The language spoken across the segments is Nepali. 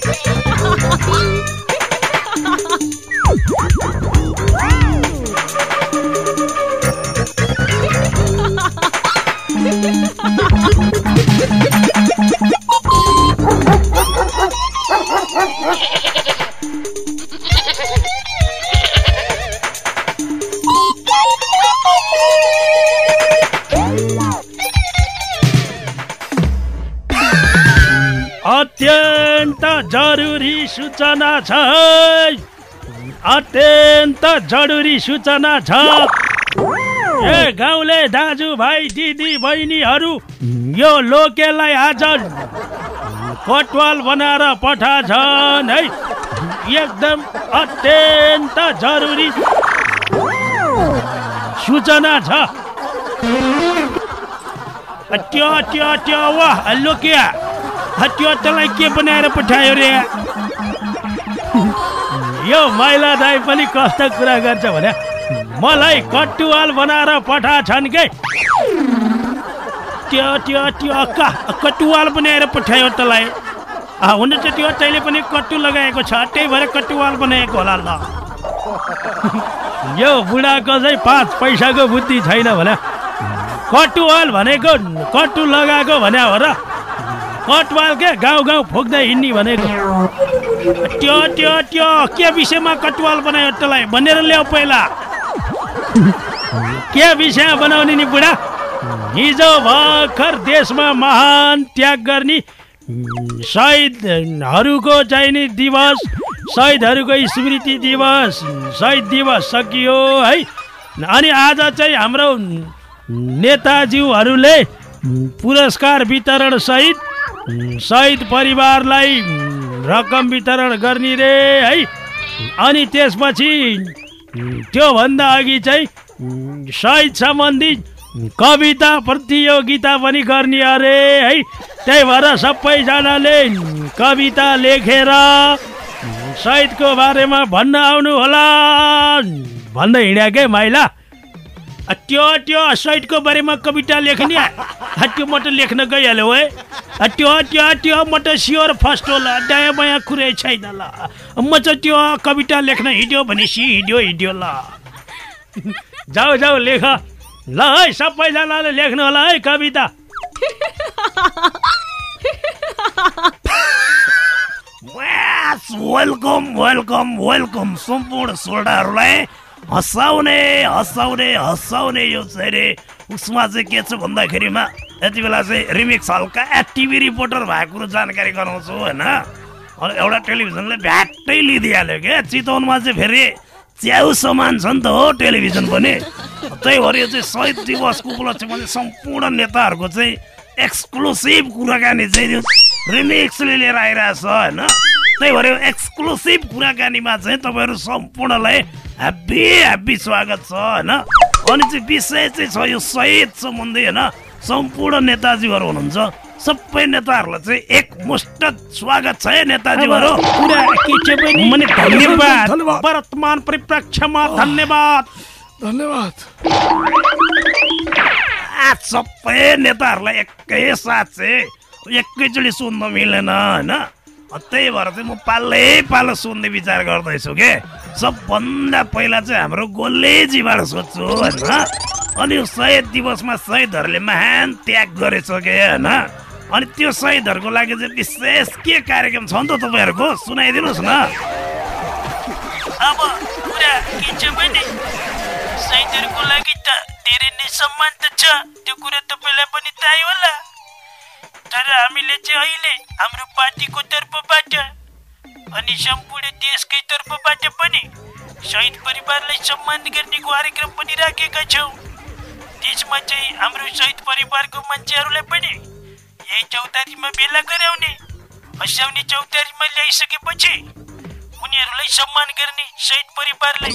Ha ha ha! सूचना छ अत्यन्त जरुरी सूचना छ ए गाउँले दाजुभाइ दिदी बहिनीहरू यो लोकेलाई आज कटवाल बनाएर पठाछन् है। एकदम अत्यन्त जरुरी सूचना छ त्यो त्यो त्यो वाह लोकिया। त्यो तँलाई के बनाएर पठायो रे? यो महिला दाई पनि कस्तो कुरा गर्छ भने मलाई कटुवाल बनाएर पठाछन् के? त्यो त्यो त्यो का कटुवाल बनाएर पठायो तँलाई। हुन त त्यो तैँले पनि कट्टु लगाएको छ त्यही भएर कटुवाल बनाएको होला ल। यो बुढाको चाहिँ पाँच पैसाको बुद्धि छैन भने कटुवाल भनेको कट्टु लगाएको भने हो र। कटवाल के गाउँ गाउँ फुक्दै हिँड्ने भनेको। त्यो त्यो त्यो के विषयमा कटवाल बनायो तँलाई भनेर ल्याऊ पहिला। के विषय बनाउने नि बुढा? हिजो भर्खर देशमा महान त्याग गर्ने शहीदहरूको चाहिँ नि दिवस शहीदहरूको स्मृति दिवस शहीद दिवस सकियो है। अनि आज चाहिँ हाम्रो नेताज्यूहरूले पुरस्कार वितरण सहित शहीद परिवारलाई रकम वितरण गर्ने रे है? अनि त्यसपछि त्योभन्दा अघि चाहिँ शहीद सम्बन्धी कविता प्रतियोगिता पनि गर्ने अरे है? त्यही भएर सबैजनाले कविता लेखेर शहीदको बारेमा भन्न आउनु होला भन्दै हिँड्या माइला? त्यो त्यो शहीदको बारेमा कविता लेख्ने त्यो म त लेख्न गइहाल्यो है त्यो त्यो त्यो म त स्योर फर्स्ट होला दायाँ बायाँ कुरै छैन ल। म चाहिँ त्यो कविता लेख्न हिँड्यो भनेपछि हिँड्यो हिँड्यो ल। जाऊ जाऊ लेख। ल है सबैजनाले लेख्नु होला है कविता। वेलकम वेलकम वेलकम सम्पूर्ण श्रोताहरूलाई। हँसाउने हँसाउने हँसाउने यो चाहिँ रे उसमा चाहिँ के छ भन्दाखेरिमा यति बेला चाहिँ रिमिक्स हल्का टिभी रिपोर्टर भएको कुरो जानकारी गराउँछु होइन एउटा टेलिभिजनले भ्याट्टै लिइदिइहाल्यो क्या चितवनमा चाहिँ फेरि च्याउ सामान छ नि त हो टेलिभिजन पनि त्यही भएर यो चाहिँ शहीद दिवसको उपलक्ष्यमा चाहिँ सम्पूर्ण नेताहरूको चाहिँ एक्सक्लुसिभ कुराकानी चाहिँ रिमिक्सले लिएर आइरहेछ होइन त्यही भएर एक्सक्लुसिभ कुराकानीमा चाहिँ तपाईँहरू सम्पूर्णलाई ह्याप्पी ह्याप्पी स्वागत छ होइन? अनि चाहिँ विषय चाहिँ छ यो शहीद सम्बन्धी होइन? सम्पूर्ण नेताजीहरू हुनुहुन्छ। सबै नेताहरूलाई चाहिँ एकमुष्ट स्वागत छ है नेताजीहरू। धन्यवाद। वर्तमान परिप्रेक्ष्यमा धन्यवाद। धन्यवाद। सबै नेताहरूलाई एकै साथ चाहिँ एकैचोटि सुन्न मिलेन होइन? त्यही भएर चाहिँ म पालै पालो सुन्ने विचार गर्दैछु के? सबभन्दा पहिला चाहिँ हाम्रो गोलेजीबाट सोध्छु होइन? अनि यो शहीद दिवसमा शहीदहरूले महान त्याग गरेछ के होइन? अनि त्यो शहीदहरूको लागि चाहिँ विशेष के कार्यक्रम छ नि त तपाईँहरूको? सुनाइदिनुहोस् न। अब कुरा के छ लागि त धेरै नै सम्मान त छ त्यो कुरा तपाईँलाई पनि थाहै होला। तर हामीले चाहिँ अहिले हाम्रो पार्टीको तर्फबाट अनि सम्पूर्ण देशकै तर्फबाट पनि शहीद परिवारलाई सम्मान गर्ने कार्यक्रम पनि राखेका छौँ। त्यसमा चाहिँ हाम्रो शहीद परिवारको मान्छेहरूलाई पनि यही चौतारीमा भेला गराउने हँसाउने चौतारीमा ल्याइसकेपछि उनीहरूलाई सम्मान गर्ने शहीद परिवारलाई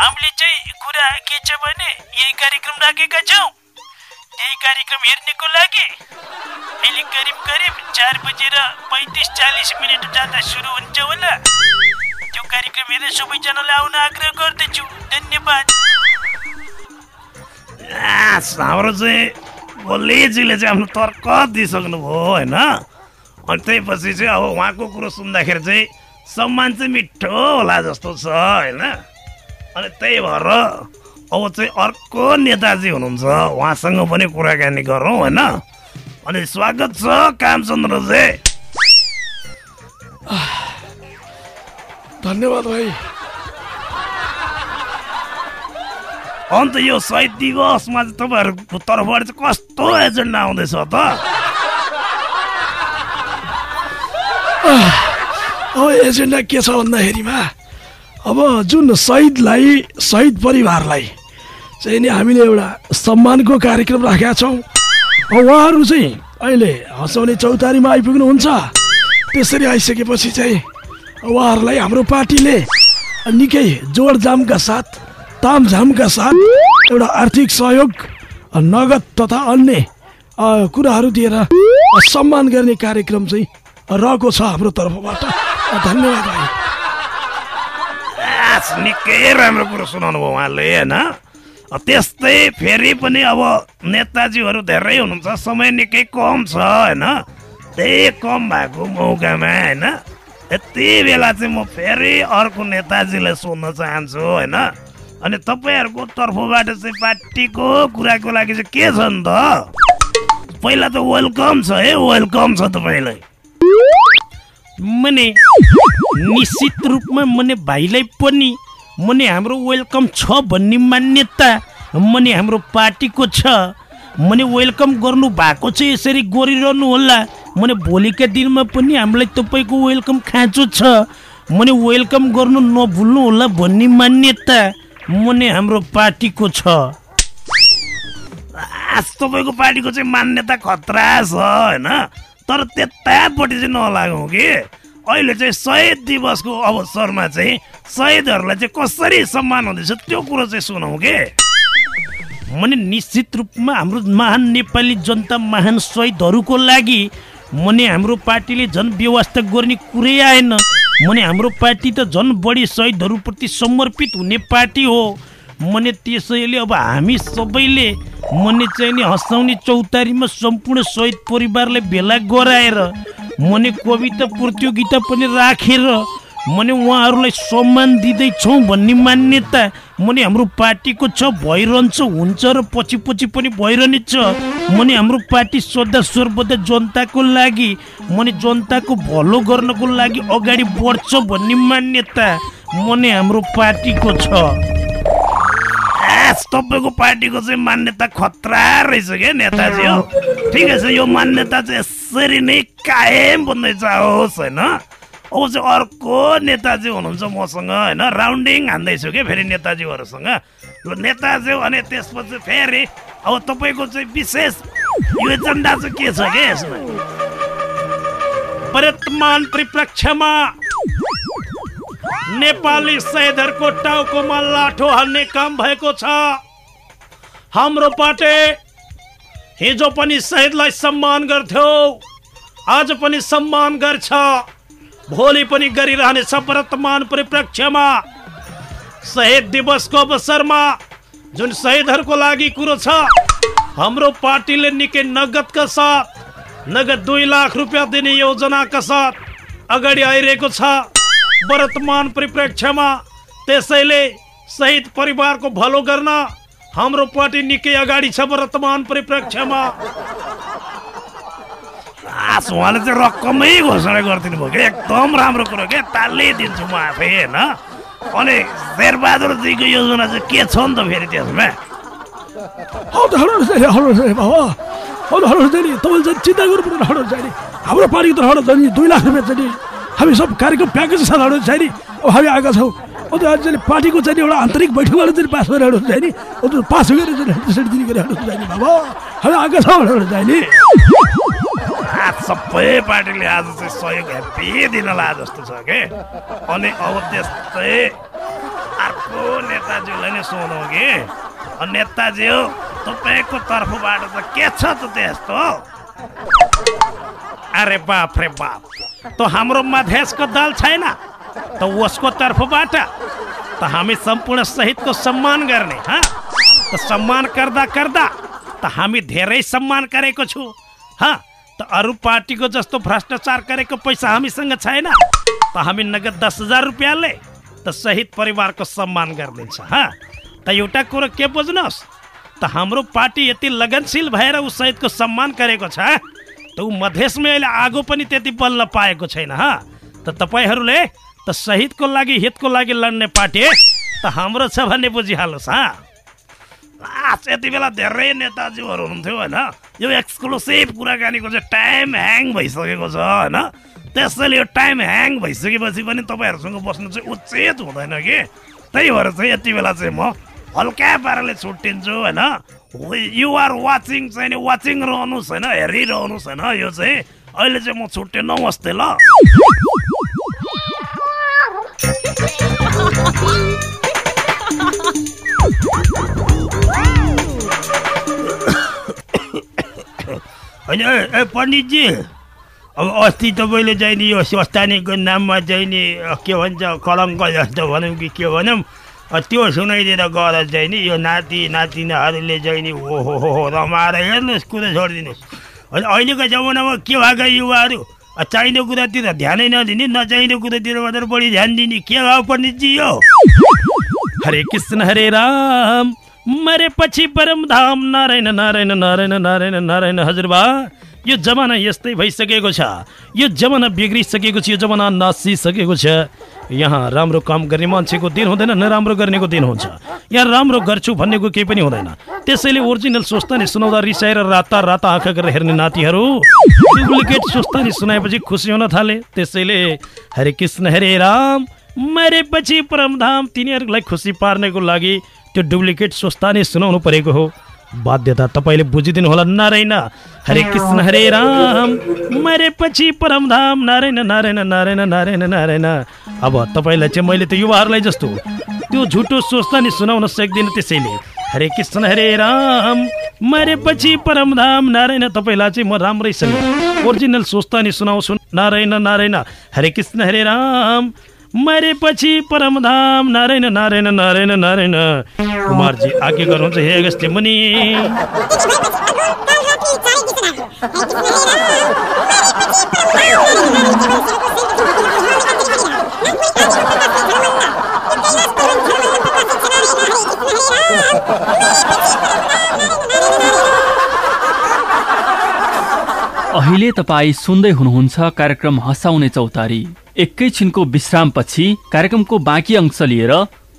हामीले चाहिँ कुरा के छ भने यही कार्यक्रम राखेका छौँ। यही कार्यक्रम हेर्नेको लागि अहिले करिब करिब चार बजेर पैँतिस चालिस मिनट जाँदा सुरु हुन्छ होला। त्यो कार्यक्रम हेरेर सबैजनालाई आउन आग्रह गर्दछु। धन्यवाद। हाम्रो चाहिँ गोलेजीले चाहिँ आफ्नो तर्क दिइसक्नु भयो होइन? अनि त्यसपछि चाहिँ अब उहाँको कुरो सुन्दाखेरि चाहिँ सम्मान चाहिँ मिठो होला जस्तो छ होइन? अनि त्यही भएर अब चाहिँ अर्को नेताजी हुनुहुन्छ उहाँसँग पनि कुराकानी गरौँ होइन? अनि स्वागत छ कामचन्द्रजी। धन्यवाद भाइ। अन्त यो शहीद दिवसमा चाहिँ तपाईँहरूको तर्फबाट चाहिँ कस्तो एजेन्डा आउँदैछ त? अब एजेन्डा के छ भन्दाखेरिमा अब जुन शहीदलाई शहीद परिवारलाई चाहिँ नि हामीले एउटा सम्मानको कार्यक्रम राखेका छौँ। उहाँहरू चाहिँ अहिले हँसाउने चौतारीमा आइपुग्नुहुन्छ। त्यसरी आइसकेपछि चाहिँ उहाँहरूलाई हाम्रो पार्टीले निकै जोडजामका साथ तामझामका साथ एउटा आर्थिक सहयोग नगद तथा अन्य कुराहरू दिएर सम्मान गर्ने कार्यक्रम चाहिँ रहेको छ हाम्रो तर्फबाट। धन्यवाद निकै राम्रो कुरो सुनाउनु भयो उहाँले होइन? त्यस्तै फेरि पनि अब नेताजीहरू धेरै हुनुहुन्छ। समय निकै कम छ होइन? त्यही कम भएको मौकामा होइन? यति बेला चाहिँ म फेरि अर्को नेताजीलाई सोध्न चाहन्छु होइन? अनि तपाईँहरूको तर्फबाट चाहिँ पार्टीको कुराको लागि चाहिँ के छ नि त? पहिला त वेलकम छ है वेलकम छ तपाईँलाई। मने निश्चित रूपमा मने भाइलाई पनि मने हाम्रो वेलकम छ भन्ने मान्यता मने हाम्रो पार्टीको छ। मने वेलकम गर्नु भएको चाहिँ यसरी गरिरहनु होला। मने भोलिका दिनमा पनि हामीलाई तपाईँको वेलकम खाँचो छ। मने वेलकम गर्नु नभुल्नु होला भन्ने मान्यता मने हाम्रो पार्टीको छ। तपाईँको पार्टीको चाहिँ मान्यता खतरा छ होइन? तर त्यतापट्टि चाहिँ नलागौँ कि? अहिले चाहिँ शहीद दिवसको अवसरमा चाहिँ शहीदहरूलाई चाहिँ कसरी सम्मान हुँदैछ त्यो कुरो चाहिँ सुनौँ कि? मने निश्चित रूपमा हाम्रो महान नेपाली जनता महान शहीदहरूको लागि मने हाम्रो पार्टीले झन् व्यवस्था गर्ने कुरै आएन। मने हाम्रो पार्टी त झन् बढी शहीदहरूप्रति समर्पित हुने पार्टी हो। मने त्यसैले अब हामी सबैले मने चाहिँ नि हँसाउने चौतारीमा सम्पूर्ण शहीद परिवारलाई भेला गराएर मने कविता प्रतियोगिता पनि राखेर मने उहाँहरूलाई सम्मान दिँदैछौँ भन्ने मान्यता मने हाम्रो पार्टीको छ भइरहन्छ हुन्छ र पछि पछि पनि भइरहनेछ। मने हाम्रो पार्टी सदा सर्वदा जनताको लागि मने जनताको भलो गर्नको लागि अगाडि बढ्छ भन्ने मान्यता मने हाम्रो पार्टीको छ। तपाईँको पार्टीको चाहिँ मान्यता खतरा रहेछ क्या नेताजी हो? ठिकै छ यो मान्यता चाहिँ यसरी नै कायम बन्दै जाओस् होइन? अब चाहिँ अर्को नेताजी हुनुहुन्छ मसँग होइन? राउन्डिङ हान्दैछु क्या फेरि नेताजीहरूसँग? ल नेताजी अनि त्यसपछि फेरि अब तपाईँको चाहिँ विशेष यो एजेन्डा चाहिँ के छ क्या यसमा? वर्तमान परिप्रेक्ष्यमा नेपाली शहीदहरूको टाउकोमा लाठो हान्ने काम भएको छ। हाम्रो पार्टी हिजो पनि शहीदलाई सम्मान गर्थ्यो। आज पनि सम्मान गर्छ। भोलि पनि गरिरहनेछ वर्तमान परिप्रेक्ष्यमा। शहीद दिवसको अवसरमा जुन शहीदहरूको लागि कुरो छ हाम्रो पार्टीले निकै नगदका साथ नगद दुई लाख रुपियाँ दिने योजनाका साथ अगाडि आइरहेको छ। वर्तमान परिप्रेक्ष्यमा त्यसैले शहीद परिवारको भलो गर्न हाम्रो पार्टी निकै अगाडि छ वर्तमान परिप्रेक्ष्यमा आस उहाँले चाहिँ रकमै घोषणा गरिदिनु भयो कि एकदम राम्रो कुरो क्या तालै दिन्छु म आफै होइन अनि शेरबहादुरजीको योजना चाहिँ के छ नि त फेरि त्यसमा तपाईँले चिन्ता गर्नु हाम्रो पार्टीको त हडो चाहिँ नि दुई लाख रुपियाँ चाहिँ हामी सब कार्यक्रम प्याकेज चाहिँ नि? अब हामी आएका छौँ। आज चाहिँ पार्टीको चाहिँ एउटा आन्तरिक बैठकबाट चाहिँ पास गरेर चाहिँ नि? अब त्यो पास गरेर चाहिँ दिने गरेर चाहिँ नि बाबा? हामी आएका छौँ हडो चाहिँ नि? सबै पार्टीले आज चाहिँ सहयोग ह्याप्पी दिन ला जस्तो छ कि? अनि अब त्यस्तै अर्को नेताजीलाई नै सोधौँ कि? अनि नेताजी हो तपाईँको तर्फबाट त के छ त त्यस्तो? अरे बाप रे बाप। तो हाम्रो मधेसको दल छैन त उसको तर्फबाट त हामी सम्पूर्ण शहीदको सम्मान गर्ने त सम्मान गर्दा गर्दा त हामी धेरै सम्मान गरेको छु हाँ? त अरू पार्टीको जस्तो भ्रष्टाचार गरेको पैसा हामीसँग छैन त हामी नगद दस हजार रुपियाँले त शहीद परिवारको सम्मान गरिदिन्छ हा? त एउटा कुरो के बुझ्नुहोस् त हाम्रो पार्टी यति लगनशील भएर ऊ शहीदको सम्मान गरेको छ त ऊ अहिले आगो पनि त्यति बल्ल पाएको छैन हा? त तपाईँहरूले त शहीदको लागि हितको लागि लड्ने पार्टी त हाम्रो छ भन्ने बुझिहाल्नुहोस् हा? यति बेला धेरै नेताजीहरू हुनुहुन्थ्यो होइन? यो एक्सक्लुसिभ कुराकानीको चाहिँ टाइम ह्याङ भइसकेको छ होइन? त्यसैले यो टाइम ह्याङ भइसकेपछि पनि तपाईँहरूसँग बस्नु चाहिँ उचित हुँदैन कि? त्यही भएर चाहिँ यति बेला चाहिँ म हल्का पाराले छुट्टिन्छु होइन? युआर वाचिङ चाहिँ नि वाचिङ रहनुहोस् होइन हेरिरहनुहोस् होइन यो चाहिँ अहिले चाहिँ म छुट्टेँ नमस्ते ल होइन ए पण्डितजी अब अस्ति तपाईँले चाहिँ नि यो स्वस्थानीको नाममा चाहिँ नि के भन्छ कलङ्क जस्तो भनौँ कि के भनौँ त्यो सुनाइदिएर गएर चाहिँ नि यो नाति नातिनाहरूले चाहिँ नि हो हो हो हो रमाएर हेर्नुहोस् कुरो छोडिदिनुहोस्। होइन अहिलेको जमानामा के भएका युवाहरू? चाहिने कुरातिर ध्यानै नदिने नचाहिने कुरातिर मात्र बढी ध्यान दिने के भयो पण्डितजी यो? हरे कृष्ण हरे राम। मरेपछि परम धाम नारायण नारायण नारायण नारायण नारायण हजुरबा। यो जमाना यस्तै भइसकेको छ। यो जमाना बिग्रिसकेको छ यो जमाना नासिसकेको छ। यहाँ राम्रो काम गर्ने मान्छेको दिन हुँदैन नराम्रो गर्नेको दिन हुन्छ। यहाँ राम्रो गर्छु भन्नेको केही पनि हुँदैन। त्यसैले ओरिजिनल सोच्तानी सुनाउँदा रिसाएर राता राता आँखा गरेर हेर्ने नातिहरू डुप्लिकेट सोच्तानी सुनाएपछि खुसी हुन थाले। त्यसैले हरे कृष्ण हरे राम मरेपछि परमधाम तिनीहरूलाई खुसी पार्नको लागि त्यो डुप्लिकेट स्वस्थानी सुनाउनु परेको हो। बाध्यता तपाईँले बुझिदिनु होला नारायण। हरे कृष्ण हरे राम। मरेपछि परमधाम नारायण नारायण नारायण नारायण नारायण। अब तपाईँलाई चाहिँ मैले त युवाहरूलाई जस्तो त्यो झुटो स्वस्थानी सुनाउन सक्दिनँ त्यसैले। हरे कृष्ण हरे राम। मरेपछि परमधाम नारायण तपाईँलाई चाहिँ म राम्रैसँग ओरिजिनल स्वस्थानी सुनाउँछु। नारायण नारायण। हरे कृष्ण हरे राम। मरेपछि परमधाम नारायण नारायण नारायण नारायण। कुमारजी आज्ञा गर्नुहुन्छ हे अगस्त्य मुनि। अहिले तपाईँ सुन्दै हुनुहुन्छ कार्यक्रम हँसाउने चौतारी। एकैछिनको विश्रामपछि कार्यक्रमको बाँकी अंश लिएर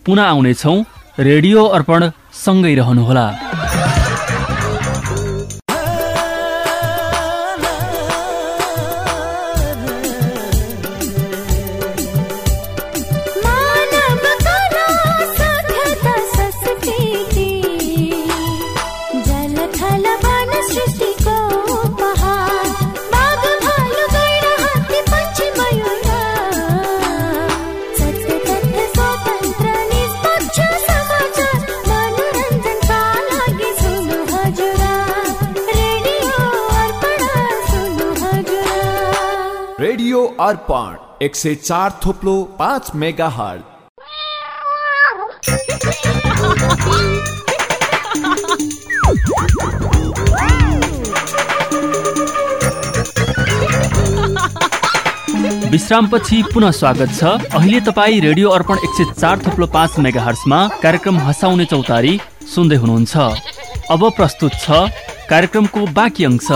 पुनः आउनेछौँ। रेडियो अर्पण सँगै रहनुहोला। अर्पण एक सय चार थोप्लो पाँच मेगा विश्रामपछि पुनः स्वागत छ। अहिले तपाईँ रेडियो अर्पण एक सय चार थप्लो पाँच मेगा हर्समा कार्यक्रम हँसाउने चौतारी सुन्दै हुनुहुन्छ। अब प्रस्तुत छ कार्यक्रमको बाँकी अंश।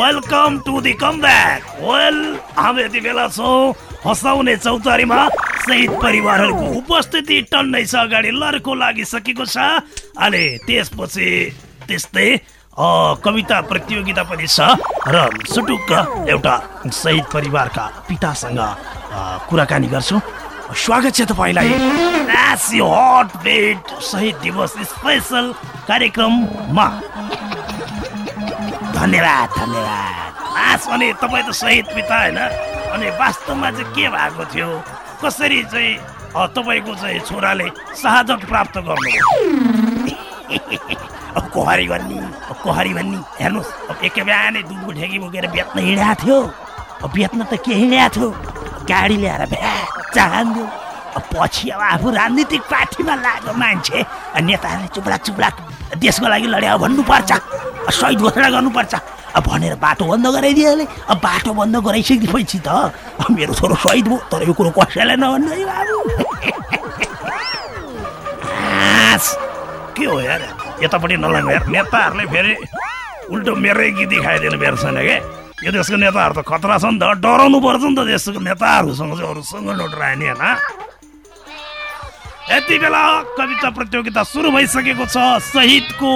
Let's welcome to the comeback. Well, हामी यति बेला छौँ। हँसाउने चौतारीमा शहीद परिवारहरूको उपस्थिति टन्नै छ अगाडि लर्को लागिसकेको छ। अनि त्यसपछि त्यस्तै कविता प्रतियोगिता पनि छ र सुटुक्क एउटा शहीद परिवारका पितासँग कुराकानी गर्छौँ। स्वागत छ तपाईँलाई। Hot beat शहीद दिवस स्पेसल कार्यक्रममा। धन्यवाद धन्यवाद। लास्ट अनि तपाईँ त शहीद पिता होइन? अनि वास्तवमा चाहिँ के भएको थियो? कसरी चाहिँ तपाईँको चाहिँ छोराले शहादत प्राप्त गर्नु अब कोहारी भन्ने अब कोहारी भन्ने हेर्नुहोस् अब एकै बिहानै दुधको ठेकी बोकेर बेच्न हिँडेको थियो। अब बेच्न त के हिँडेको थियो? गाडी ल्याएर भ्या चाहान्थ्यो पछि अब आफू राजनीतिक पार्टीमा लागेको मान्छे नेताहरूले चुप्लाक चुप्लाक देशको लागि लड्या भन्नुपर्छ। सहिद घोषणा गर्नुपर्छ। अब भनेर बाटो बन्द गराइदिइहाले अब बाटो बन्द गराइसकेपछि त मेरो छोरो सहिद भयो। तर यो कुरो कसैलाई नभन्नु है बाबु के हो यार? यतापट्टि नलाग्नु यार। नेताहरूले फेरि उल्टो मेरै गीत खाइदिनु बेर्छन् के? यो देशको नेताहरू त खतरा छ नि त। डराउनु पर्छ नि त देशको नेताहरूसँग चाहिँ अरूसँग नडरायो नि होइन? यति बेला कविता प्रतियोगिता सुरु भइसकेको छ। शहीदको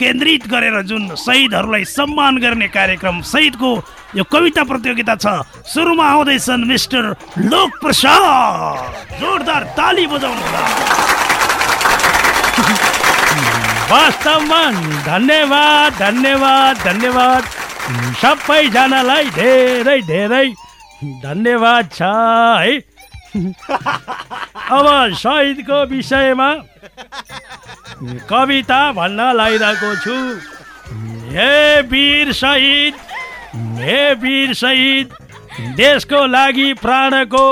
केन्द्रित गरेर जुन शहीदहरूलाई सम्मान गर्ने कार्यक्रम शहीदको यो कविता प्रतियोगिता छ सुरुमा आउँदैछन् मिस्टर लोक प्रसाद जोरदार ताली बजाउनु वास्तवमा धन्यवाद धन्यवाद धन्यवाद। सबैजनालाई धेरै धेरै धन्यवाद छ है। अब शहीदको विषयमा कविता भन्न लागिरहेको छु। हे वीर शहीद हे वीर शहीद देशको लागि प्राणको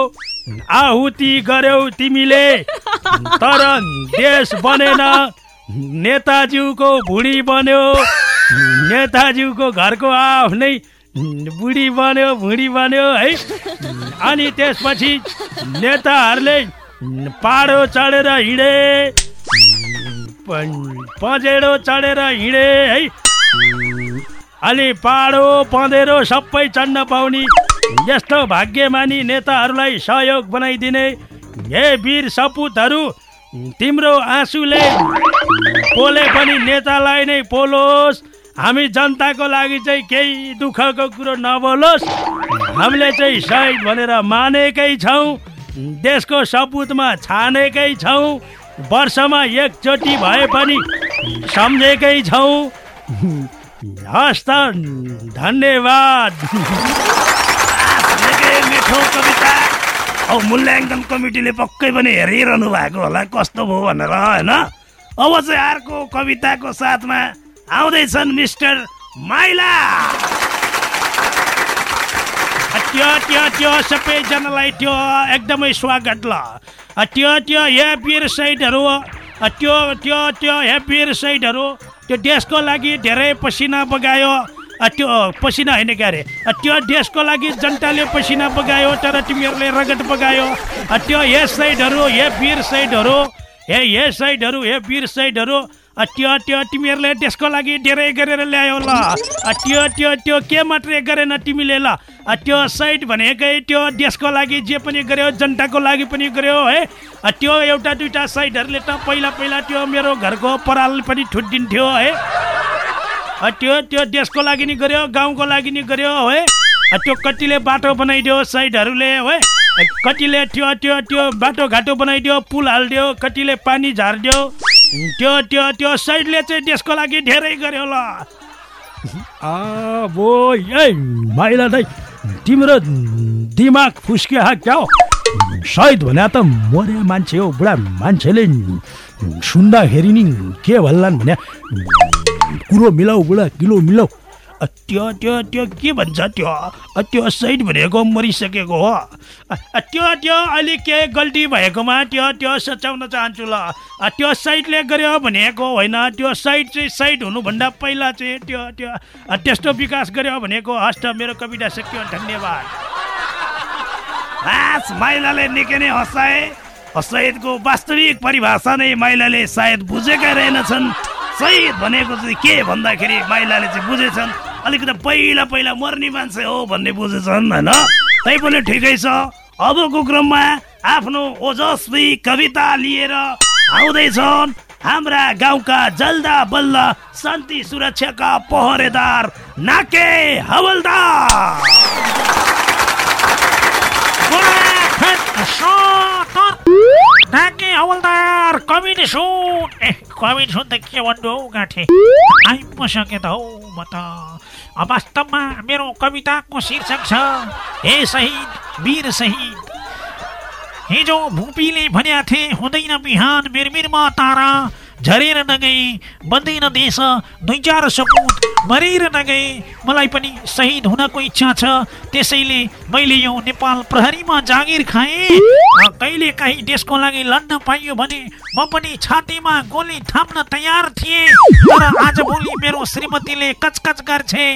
आहुति गर्यौ तिमीले। तर देश बनेन नेताज्यूको भुँडी बन्यो। नेताज्यूको घरको आफ्नै बुढी बन्यो भुँडी बन्यो है? अनि त्यसपछि नेताहरूले पाडो चढेर हिँडे पँजेडो चढेर हिँडे है? अनि पाडो पँधेरो सबै चढ्न पाउने यस्तो भाग्यमानी नेताहरूलाई सहयोग बनाइदिने हे वीर सपुतहरू तिम्रो आँसुले पोले पनि नेतालाई नै पोलोस्। हामी जनताको लागि चाहिँ केही दुःखको कुरो नबोलोस्। हामीले चाहिँ सहिद भनेर मानेकै छौँ। देशको सपुतमा छानेकै छौँ। वर्षमा एकचोटि भए पनि सम्झेकै छौँ। हस् त धन्यवाद मिठो कविता। मूल्याङ्कन कमिटीले पक्कै पनि हेरिरहनु भएको होला। कस्तो भयो भनेर होइन? अब चाहिँ अर्को कविताको साथमा आउँदैछन् मिस्टर माइला त्यो त्यो त्यो सबैजनालाई त्यो एकदमै स्वागत ल त्यो त्यो हे वीर सहिदहरू अ, त्यो त्यो त्यो हे वीर सहिदहरू त्यो देशको लागि धेरै पसिना बगायो त्यो पसिना होइन के अरे त्यो देशको लागि जनताले पसिना बगायो तर तिमीहरूले रगत बगायो त्यो हे सहिदहरू हे वीर सहिदहरू हे हे सहिदहरू हे वीर सहिदहरू अ, त्यो त्यो तिमीहरूले देशको लागि धेरै गरेर ल्यायो ल। त्यो त्यो त्यो के मात्रै गरेन तिमीले ल। त्यो साइड भनेकै त्यो देशको लागि जे पनि गर्यो जनताको लागि पनि गर्यो है। त्यो एउटा दुइटा साइडहरूले त पहिला पहिला त्यो मेरो घरको पराल पनि ठुटिन्थ्यो है। त्यो त्यो देशको लागि नि गर्यो गाउँको लागि नि गर्यो है। त्यो कतिले बाटो बनाइदियो साइडहरूले है। कतिले त्यो त्यो त्यो बाटो घाटो बनाइदियो पुल हालिदियो कतिले पानी झारिदियो। त्यो त्यो त्यो साइडले चाहिँ देशको लागि धेरै गर्यो ल। ए माइला दाइ तिम्रो दिमाग फुस्किया क्या हो? सहिद भने त मरे मान्छे हो बुढा मान्छेले सुन्दाखेरि नि के भन्लान् भने कुरो मिलाऊ बुढा किलो मिलाऊ। त्यो त्यो त्यो के भन्छ त्यो? त्यो सहिद भनेको मरिसकेको हो। त्यो त्यो अलिक के गल्ती भएकोमा त्यो त्यो सच्याउन चाहन्छु ल। त्यो साइडले गर्यो भनेको होइन। त्यो साइड चाहिँ साइड हुनुभन्दा पहिला चाहिँ त्यो त्यो त्यस्तो विकास गर्यो भनेको हस्त मेरो कविता सक्यो। धन्यवाद। हाँस महिलाले निकै नै हँसाए शहीदको वास्तविक परिभाषा नै महिलाले सायद बुझेका रहेनछन्। शहीद भनेको चाहिँ के भन्दाखेरि महिलाले चाहिँ बुझेछन्? अलिकति पहिला पहिला मर्ने मान्छे हो भन्ने बुझेछन् होइन? तैपनि ठिकै छ। अबको क्रममा आफ्नो ओजस्वी कविता लिएर आउँदैछन् हाम्रा गाउँका जल्दा बल्ल शान्ति सुरक्षाका पहरेदार नाके हवलदार। नाके हवलदार कविता सुन ए कविता सुन त के भन्नु हौ गाँठे आइपसके त हौ म मेरो कविताको शीर्षक छ हे शहीद वीर शहीद हिजो भूपीले भन्या थिए हुँदैन बिहान मिरमिरमा तारा झरेर नगई बन्दैन देश दुई चार सपुत मरेर नगए। मलाई पनि शहीद हुनको इच्छा छ। त्यसैले मैले यो नेपाल प्रहरीमा जागिर खाएँ। कहिले काहीँ देशको लागि लड्न पाइयो भने म पनि छातीमा गोली थाप्न तयार थिएँ। तर आजभोलि मेरो श्रीमतीले कचकच गर्छे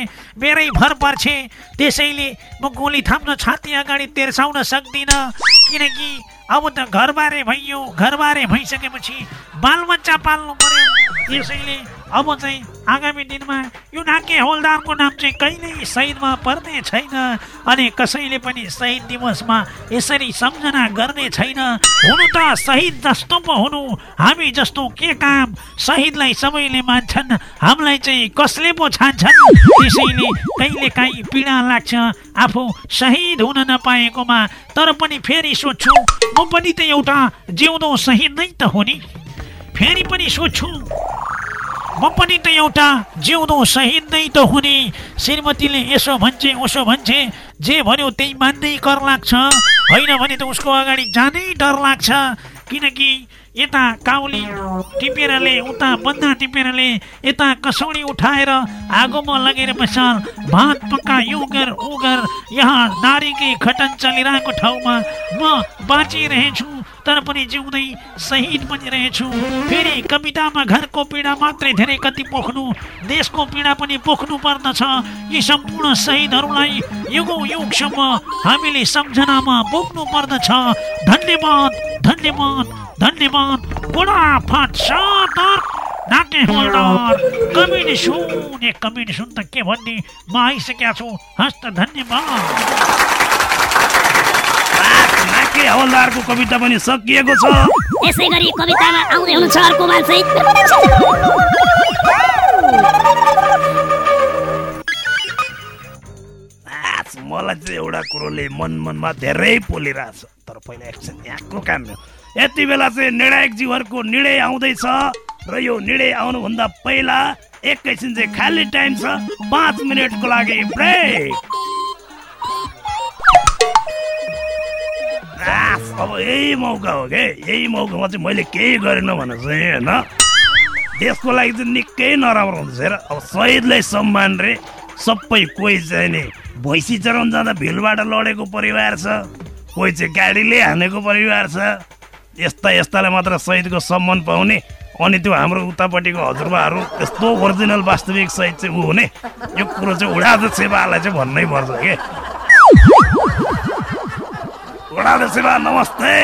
मेरै भर पर्छे। त्यसैले म गोली थाप्न छाती अगाडि तेर्साउन सक्दिनँ। किनकि अब त घरबारे भइयो। घरबारे भइसकेपछि बालबच्चा पाल्नु पर्यो। त्यसैले अब चाहिँ आगामी दिनमा यो नाके हौलदारको नाम चाहिँ कहिल्यै शहीदमा पर्ने छैन अनि कसैले पनि शहीद दिवसमा यसरी सम्झना गर्ने छैन। हुनु त शहीद जस्तो पो हुनु। हामी जस्तो के काम? शहीदलाई सबैले मान्छन्। हामीलाई चाहिँ कसले पो छान्छन्? त्यसैले कहिले काहीँ पीडा लाग्छ। आफू शहीद हुन नपाएकोमा तर पनि फेरि सोध्छु म पनि त एउटा जिउँदो शहीद नै त हो नि फेरि पनि सोध्छु। म पनि त एउटा जिउँदो शहीद नै त हुने श्रीमतीले यसो भन्छे उसो भन्छे जे भन्यो त्यही मान्दै कर लाग्छ। होइन भने त उसको अगाडि जानै डर लाग्छ। किनकि यता काउली टिपेरले उता बन्दा टिपेरले यता कसौडी उठाएर आगोमा लगेर बसाल भात पक्का यो गर ऊ गर यहाँ नारीकै खटन चलिरहेको ठाउँमा म बाँचिरहेछु। तर पनि जिउँदै शहीद पनि रहेछु। फेरि कवितामा घरको पीडा मात्रै धेरै कति पोख्नु देशको पीडा पनि पोख्नु पर्दछ। यी सम्पूर्ण शहीदहरूलाई युगौँ युगसम्म हामीले सम्झनामा बोक्नु पर्दछ। धन्यवाद धन्यवाद धन्यवाद। बुढा फाट नाट्य हवलदार कमेडी सुन एक कमेडी सुन त के भन्ने? म आइसकेका छु। हस्त धन्यवाद। हवलदारको कविता पनि सकिएको छ। यसै गरी कवितामा आउँदै हुनुहुन्छ अर्को मान्छे मलाई चाहिँ एउटा कुरोले मन मनमा धेरै पोलिरहेछ तर पहिला एकछिन यहाँको काम हो। यति बेला चाहिँ निर्णायकजीहरूको निर्णय आउँदैछ र यो निर्णय आउनुभन्दा पहिला एकैछिन चाहिँ खाली टाइम छ पाँच मिनटको लागि ब्रेक आस, अब यही मौका हो के यही मौकामा चाहिँ मैले केही गरेन भने चाहिँ होइन। देशको लागि चाहिँ निकै नराम्रो हुन्छ र अब शहीदलाई सम्मान रे सबै कोही चाहिँ नि भैँसी चराउन जाँदा भिलबाट लडेको परिवार छ कोही चाहिँ गाडीले हानेको परिवार छ यस्ता यस्तालाई मात्र शहीदको सम्मान पाउने अनि त्यो हाम्रो उतापट्टिको हजुरबाहरू यस्तो ओरिजिनल वास्तविक शहीद चाहिँ ऊ हुने यो कुरो चाहिँ उडाद सेवालाई चाहिँ भन्नै पर्छ के? सेवा नमस्ते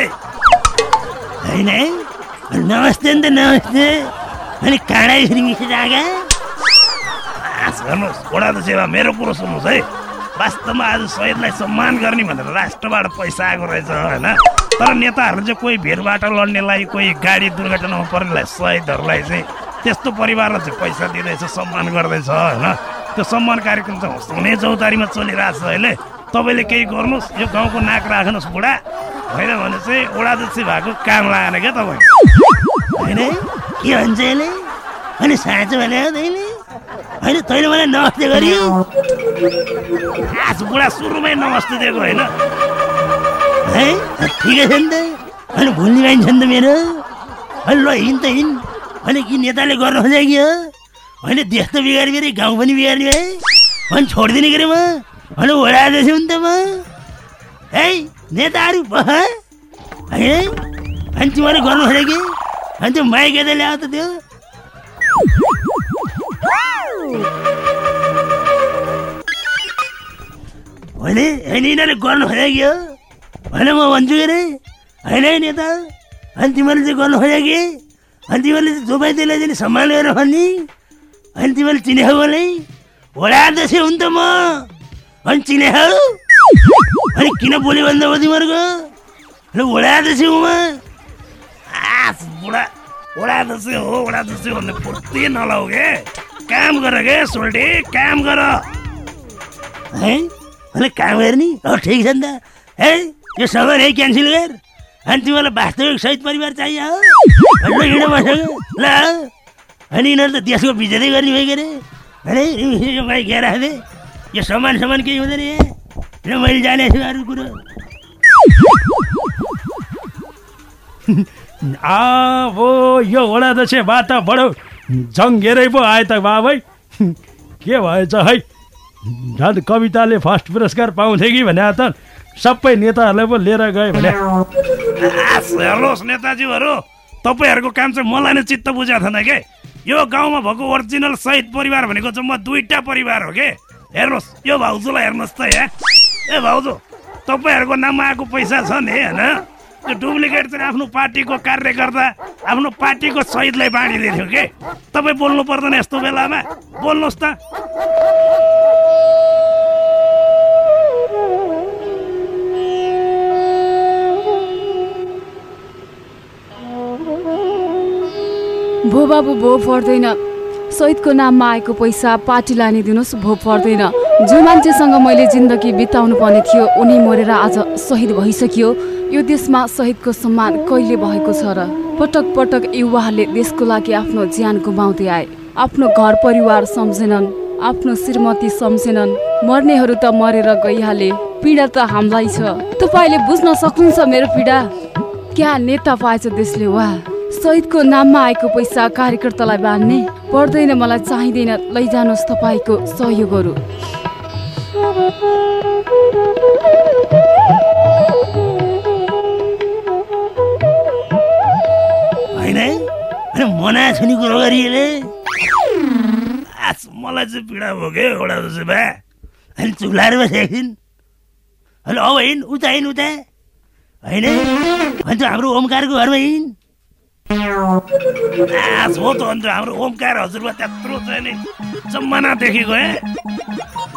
होइन नमस्ते नि त नमस्ते अनि काँडा गर्नुहोस् वडा सेवा मेरो कुरो सुन्नुहोस् है वास्तवमा आज शहीदलाई सम्मान गर्ने भनेर राष्ट्रबाट पैसा आएको रहेछ होइन तर नेताहरूले चाहिँ कोही भिडबाट लड्नेलाई कोही गाडी दुर्घटनामा पर्नेलाई शहीदहरूलाई चाहिँ त्यस्तो परिवारलाई चाहिँ पैसा दिँदैछ सम्मान गर्दैछ होइन त्यो सम्मान कार्यक्रम चाहिँ हुने चौतारीमा चलिरहेछ अहिले तपाईँले केही गर्नुहोस् यो गाउँको नाक राख्नुहोस् बुढा। होइन भने चाहिँ ओडादक्षी भएको काम लागेन क्या तपाईँ। होइन? के भन्छ यसले? अनि साँचो भने हो तैँले? होइन तैँले मलाई नमस्ते गरियो। आज बुढा सुरुमै नमस्ते दिएको होइन। है? ठिकै छ नि त। अनि भुल्ने मान्छे नि त मेरो। अनि ल हिँड त हिँड। अनि कि नेताले गर्नु खोजेको कि हो। होइन देश त बिगारी बिगारी गाउँ पनि बिगार्ने भए अनि छोडिदिने के अरे म? अनि ओडाएदैछु नि त म। है नेताहरू होइन? अनि तिमीहरूले गर्नु खोजेको कि? अनि त्यो माइक यता ल्याऊ त त्यो। होइन? होइन यिनीहरूले गर्नु खोजेको कि होइन म भन्छु के अरे होइन है नेता? अनि तिमीहरूले चाहिँ गर्नु खोज्यो कि? अनि तिमीहरूले जो पाइ त्यसलाई चाहिँ सम्मान गरेर भन्ने? अनि तिमीहरूले चिनेको मलाई होडा जस्तै हुन् त म। अनि चिनेको अनि किन बोल्यो भन्दा हो तिमीहरूको ल होडा जस्तै हुँ म आस बुढा ओडा दसैँ हो ओडा दसैँ भन्ने फुर्ती नलाउ के काम गर के सोल्टे काम गर है अनि काम गर्ने अब ठिक छ नि त है यो सामान है क्यान्सल गर अनि तिमीलाई वास्तविक सहित परिवार चाहियो हो हिँड बसेको ल अनि यिनीहरू त देशको बिजतै गर्ने भयो के अरे अरे यो भाइ यो सामान सामान केही हुँदैन र मैले जाने छु अरू कुरो। अब यो वडा दक्षे बाटा बडो जङ्गेरै पो आयो त बाबै। के भएछ है? झन् कविताले फर्स्ट पुरस्कार पाउँथे कि भने त सबै नेताहरूलाई पो लिएर गए भने। हेर्नुहोस् नेताजीहरू। तपाईँहरूको काम चाहिँ मलाई नै चित्त बुझाएको थिएन के? यो गाउँमा भएको ओरिजिनल शहीद परिवार भनेको चाहिँ म दुईटा परिवार हो के? हेर्नुहोस् यो भाउजूलाई हेर्नुहोस् त यहाँ ए भाउजू तपाईँहरूको नाममा आएको पैसा छ नि होइन त्यो डुप्लिकेट चाहिँ आफ्नो पार्टीको कार्यकर्ता आफ्नो पार्टीको शहीदलाई बाँडिदिएको के तपाईँ बोल्नु पर्दैन यस्तो बेलामा बोल्नुहोस् त भो बाबु भो पर्दैन शहीदको नाममा आएको पैसा पार्टी लाने दिनुहोस् भो पर्दैन। जो मान्छेसँग मैले जिन्दगी बिताउनु पर्ने थियो उनी मरेर आज शहीद भइसक्यो। यो देशमा शहीदको सम्मान कहिले भएको छ र? पटक पटक युवाहरूले देशको लागि आफ्नो ज्यान गुमाउँदै आए। आफ्नो घर परिवार सम्झेनन् आफ्नो श्रीमती सम्झेनन्। मर्नेहरू त मरेर गइहाले। पीडा त हामीलाई छ। तपाईँले बुझ्न सक्नुहुन्छ मेरो पीडा? क्या नेता पाएछ देशले? वा शहीदको नाममा आएको पैसा कार्यकर्तालाई बाँध्ने पर्दैन मलाई चाहिँदैन। लैजानुहोस् तपाईँको सहयोगहरू। मना छुने कुरो गरिएले आस, मलाई चाहिँ पीडा भयो के एउटा जस्तो बा अनि चुलाएर बसेको छिन् होइन अब हिँड उता हिँड उता। होइन? अन्त हाम्रो ओमकारको घरमा हिँड। हो त अन्त हाम्रो ओमकार हजुरबा त्यत्रो चाहिँ नि जमानादेखिको ए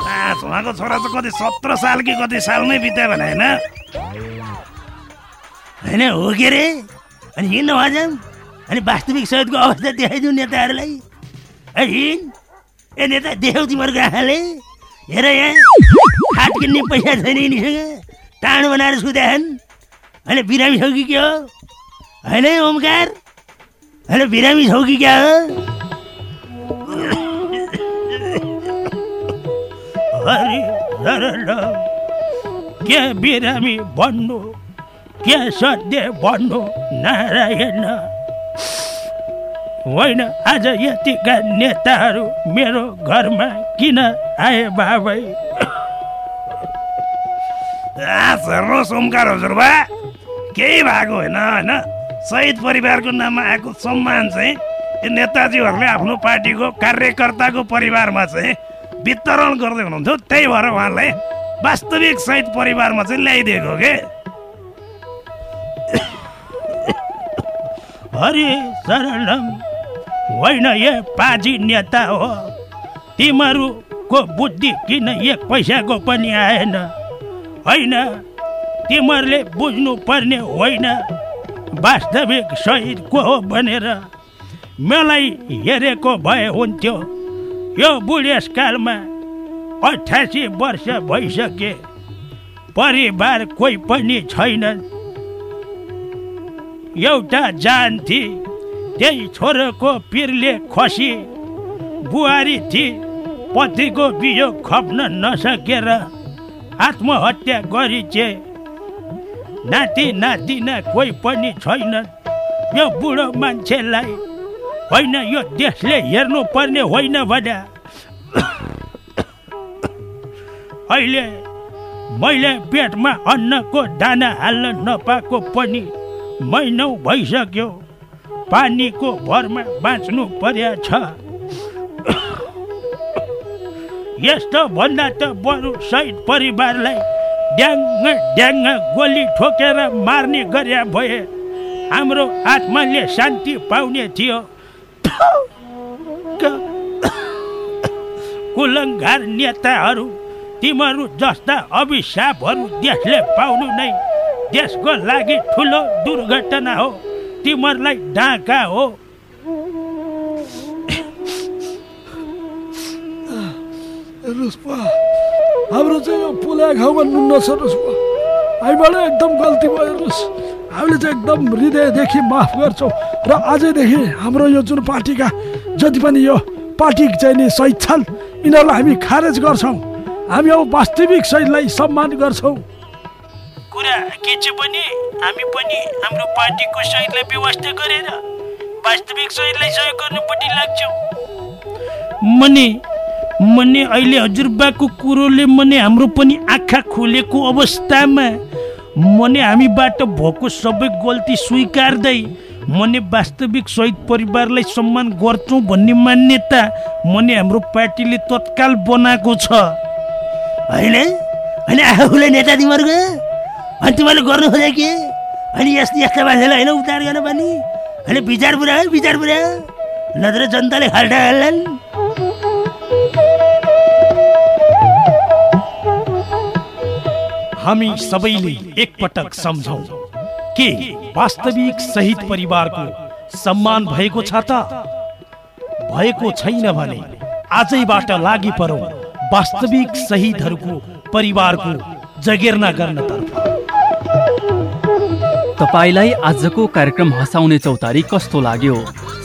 आस, उहाँको छोरा चाहिँ कति सत्र साल कि कति सालमै बित्यो भने होइन? होइन हो के अरे अनि हिँड्न भएछन् अनि वास्तविक सहयोगको अवस्था देखाइदिउँ नेताहरूलाई। ए हिँड। ए नेता देखाउ तिमीहरूको आँखाले हेर यहाँ। खाट किन्ने पैसा छैन यिनीसँग। टाढो बनाएर सुत्याछन् होइन बिरामी छौ कि के हो? होइन है ओमकार? होइन बिरामी छौ कि क्या हो? हरि शरण के बिरामी भन्नु के सत्य भन्नु नारायण। होइन आज यतिका नेताहरू मेरो घरमा किन आए बाबै? ओमकार हजुरबा केही भएको होइन होइन? शहीद परिवारको नाममा आएको सम्मान चाहिँ यो नेताजीहरूले आफ्नो पार्टीको कार्यकर्ताको परिवारमा चाहिँ वितरण गर्दै हुनुहुन्थ्यो। त्यही भएर उहाँलाई वास्तविक शहीद परिवारमा चाहिँ ल्याइदिएको के? हरि शरणम होइन ए पाजी नेता हो। तिमीहरूको बुद्धि किन एक पैसाको पनि आएन? होइन तिमीहरूले बुझ्नु पर्ने होइन। वास्तविक शहीद को हो भनेर मलाई हेरेको भए हुन्थ्यो। यो बुढेसकालमा अठासी वर्ष भइसके। परिवार कोही पनि छैनन् एउटा जान्थी त्यही छोरोको पिरले खसी। बुहारी थिए पतिको बियो खप्न नसकेर आत्महत्या गरिचे। नाति नातिना कोही पनि छैनन् यो बुढो मान्छेलाई होइन यो देशले हेर्नु पर्ने होइन भने अहिले मैले पेटमा अन्नको दाना हाल्न नपाएको पनि महिनौ भइसक्यो। पानीको भरमा बाँच्नु पर्या छ। यस्तो भन्दा त बरु शहीद परिवारलाई ड्याङ्ग ड्याङ्ग गोली ठोकेर मार्ने गरे भए हाम्रो आत्माले शान्ति पाउने थियो। कुलङ्घार नेताहरू तिमीहरू जस्ता अभिशापहरू देशले पाउनु नै देशको लागि ठुलो दुर्घटना हो। तिमीहरूलाई डाका हो। हेर्नुहोस् हाम्रो चाहिँ यो पुला घाउमा नुन नसर्नुहोस् पा हामीबाट एकदम गल्ती भयो हेर्नुहोस् हामीले चाहिँ एकदम हृदयदेखि माफ गर्छौँ। र आजदेखि हाम्रो यो जुन पार्टीका जति पनि यो पार्टी चाहिँ नि सहिद छन् यिनीहरूलाई हामी खारेज गर्छौँ। हामी अब वास्तविक सहिदलाई सम्मान गर्छौँ। कुरा के छ भने हामी पनि हाम्रो पार्टीको सहयोगलाई व्यवस्था गरेर वास्तविक सहयोगलाई सहयोग गर्नुपट्टि लाग्छौँ। मनी मने अहिले हजुरबाको कुरोले मने हाम्रो पनि आँखा खोलेको अवस्थामा मने हामीबाट भएको सबै गल्ती स्वीकार्दै मने वास्तविक शहीद परिवारलाई सम्मान गर्छौँ भन्ने मान्यता मने हाम्रो पार्टीले तत्काल बनाएको छ। होइन? होइन आफूलाई नेता तिमीहरूको अनि तिमीहरूले गर्नु खोजे के? अनि यस्तो यस्ता मान्छेलाई होइन उतार गर्न पनि? होइन विचार पुरा विचार पुरा नत्र जनताले खाल्टा हाल्लान्। हामी सबैले एकपटक सम्झौँ। के वास्तविक शहीद परिवारको सम्मान भएको छ त? भएको छैन भने आजैबाट लागि परौँ वास्तविक शहीदहरूको परिवारको जगेर्ना गर्नतर्फ। तपाईँलाई आजको कार्यक्रम हँसाउने चौतारी कस्तो लाग्यो?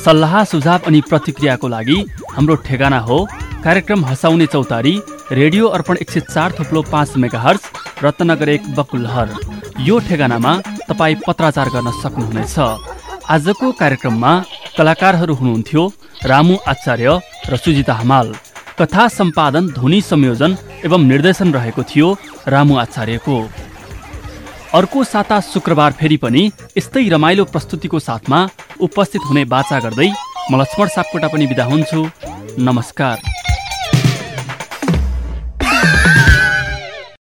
सल्लाह सुझाव अनि प्रतिक्रियाको लागि हाम्रो ठेगाना हो। कार्यक्रम हँसाउने चौतारी रेडियो अर्पण एक सय चार थुप्लो पाँच मेगा हर्स रत्नगर एक बकुलहर यो ठेगानामा तपाईँ पत्राचार गर्न सक्नुहुनेछ। आजको कार्यक्रममा कलाकारहरू हुनुहुन्थ्यो रामु आचार्य र सुजिता हमाल। कथा सम्पादन ध्वनि संयोजन एवं निर्देशन रहेको थियो रामु आचार्यको। अर्को साता शुक्रबार फेरि पनि यस्तै रमाइलो प्रस्तुतिको साथमा उपस्थित हुने बाचा गर्दै म लक्ष्मण सापकोटा पनि बिदा हुन्छु। नमस्कार।